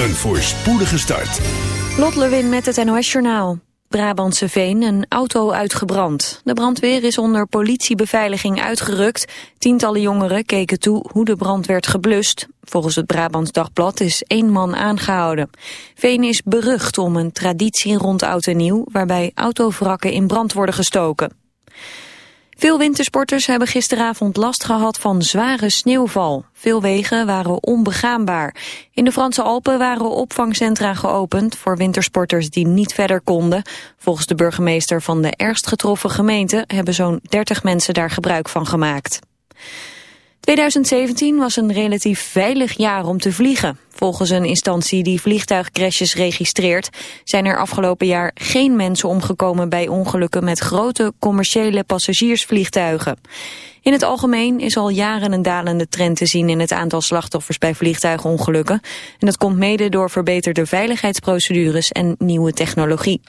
Een voorspoedige start. Lot Lewin met het NOS Journaal. Brabantse Veen, een auto uitgebrand. De brandweer is onder politiebeveiliging uitgerukt. Tientallen jongeren keken toe hoe de brand werd geblust. Volgens het Brabants Dagblad is één man aangehouden. Veen is berucht om een traditie rond oud en nieuw... waarbij autovrakken in brand worden gestoken. Veel wintersporters hebben gisteravond last gehad van zware sneeuwval. Veel wegen waren onbegaanbaar. In de Franse Alpen waren opvangcentra geopend voor wintersporters die niet verder konden. Volgens de burgemeester van de ergst getroffen gemeente hebben zo'n 30 mensen daar gebruik van gemaakt. 2017 was een relatief veilig jaar om te vliegen. Volgens een instantie die vliegtuigcrashes registreert... zijn er afgelopen jaar geen mensen omgekomen bij ongelukken... met grote commerciële passagiersvliegtuigen. In het algemeen is al jaren een dalende trend te zien... in het aantal slachtoffers bij vliegtuigongelukken. En dat komt mede door verbeterde veiligheidsprocedures en nieuwe technologie.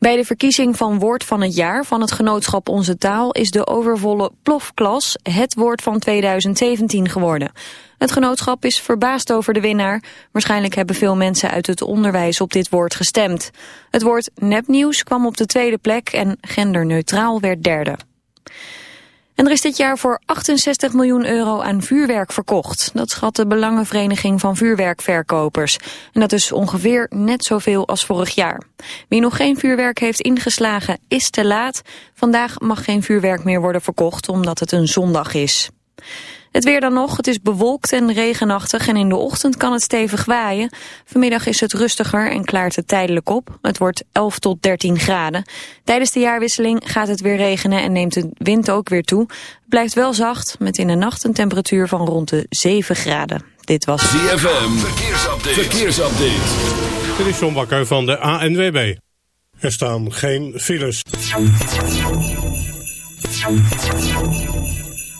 Bij de verkiezing van woord van het jaar van het genootschap Onze Taal is de overvolle plofklas het woord van 2017 geworden. Het genootschap is verbaasd over de winnaar. Waarschijnlijk hebben veel mensen uit het onderwijs op dit woord gestemd. Het woord nepnieuws kwam op de tweede plek en genderneutraal werd derde. En er is dit jaar voor 68 miljoen euro aan vuurwerk verkocht. Dat schat de Belangenvereniging van Vuurwerkverkopers. En dat is ongeveer net zoveel als vorig jaar. Wie nog geen vuurwerk heeft ingeslagen is te laat. Vandaag mag geen vuurwerk meer worden verkocht omdat het een zondag is. Het weer dan nog, het is bewolkt en regenachtig en in de ochtend kan het stevig waaien. Vanmiddag is het rustiger en klaart het tijdelijk op. Het wordt 11 tot 13 graden. Tijdens de jaarwisseling gaat het weer regenen en neemt de wind ook weer toe. Het blijft wel zacht, met in de nacht een temperatuur van rond de 7 graden. Dit was ZFM, verkeersupdate. verkeersupdate. Dit is John Bakker van de ANWB. Er staan geen files.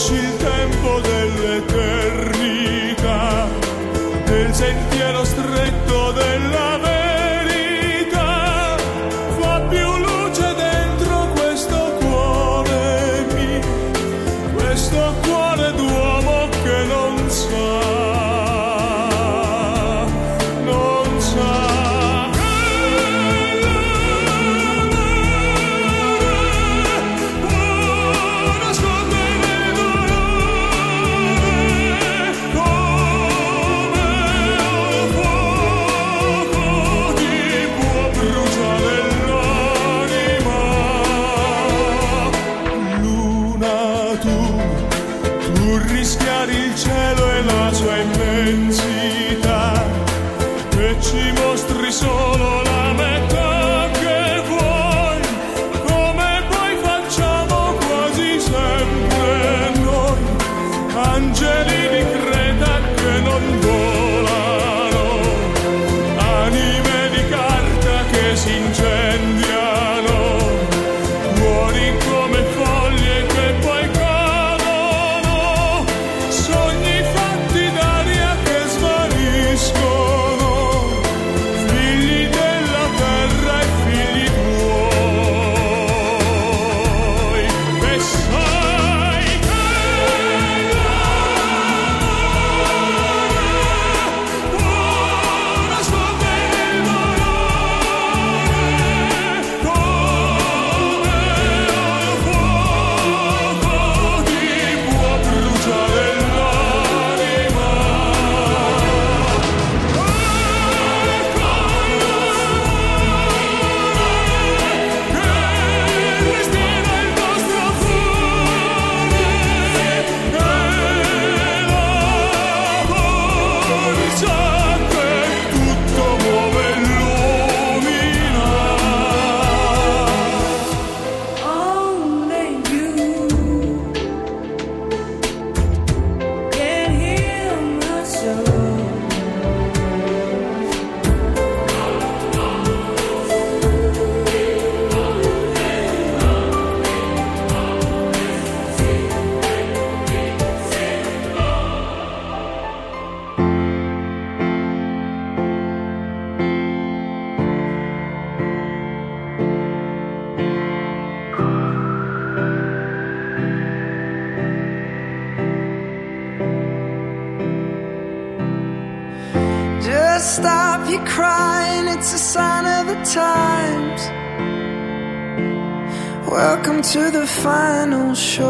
去 show.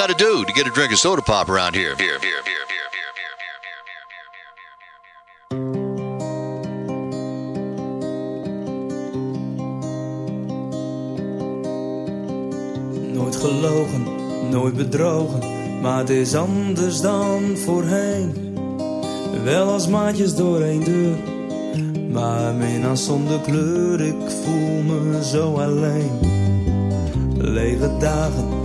got to do to get a drink of soda pop around here? Beer, beer, beer. Nooit gelogen, nooit bedrogen, maar het is anders dan voorheen. Wel als maatjes door een deur, maar mijn zonder kleur, ik voel me zo alleen. Lege dagen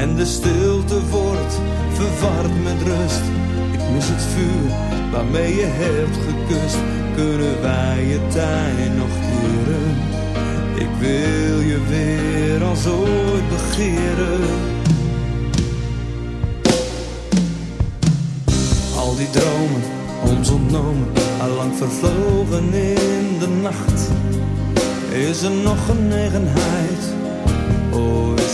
en de stilte wordt verward met rust. Ik mis het vuur waarmee je hebt gekust. Kunnen wij je tijd nog keren? Ik wil je weer als ooit begeren. Al die dromen, ons ontnomen, allang vervlogen in de nacht. Is er nog genegenheid? Oh,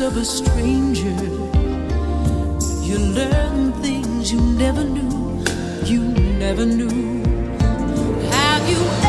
of a stranger, you learn things you never knew, you never knew. Have you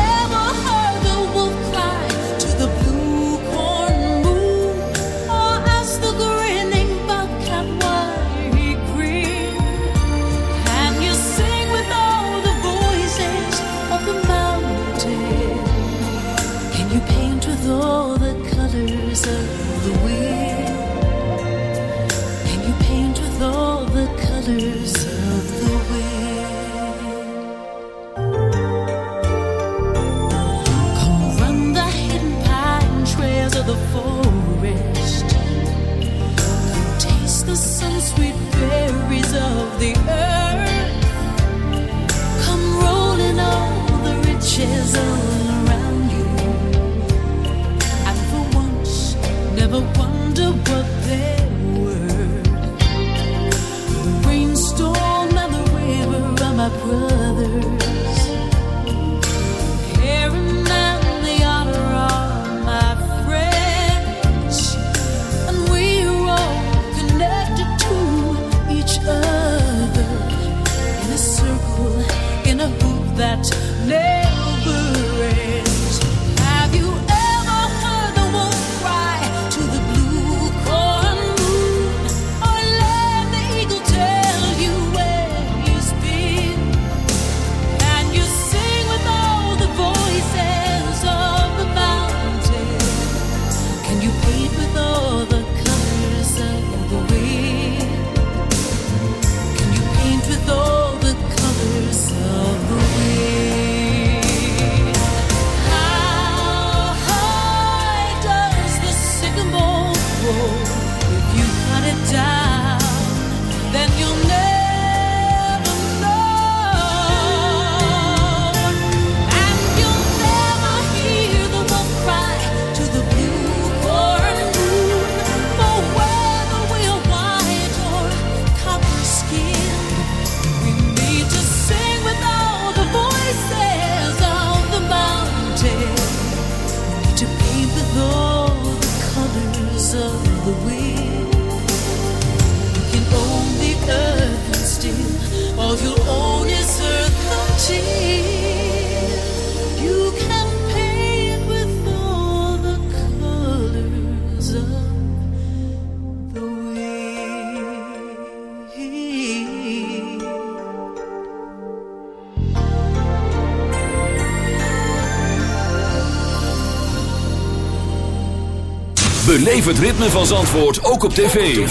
het ritme van Zandvoort ook op tv.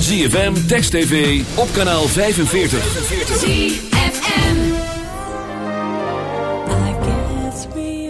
ZFM, Text TV, op kanaal 45. I guess we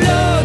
no.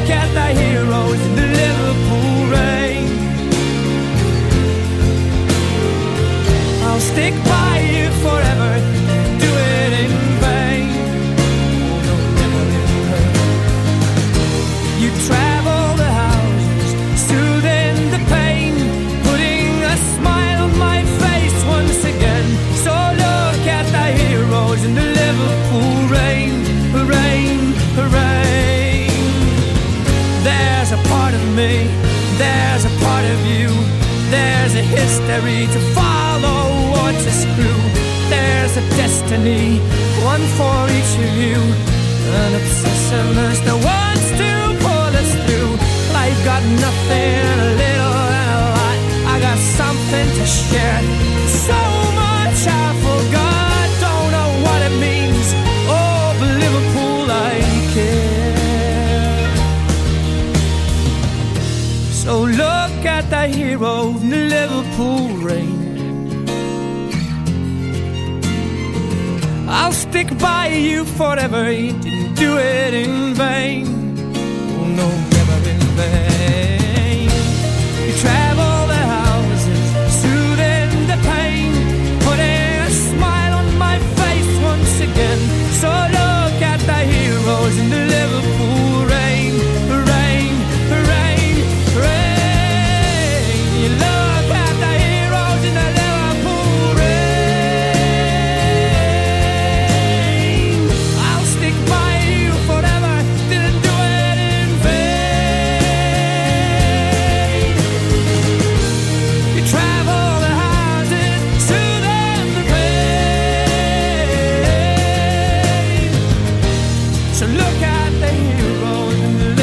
that the heroes in the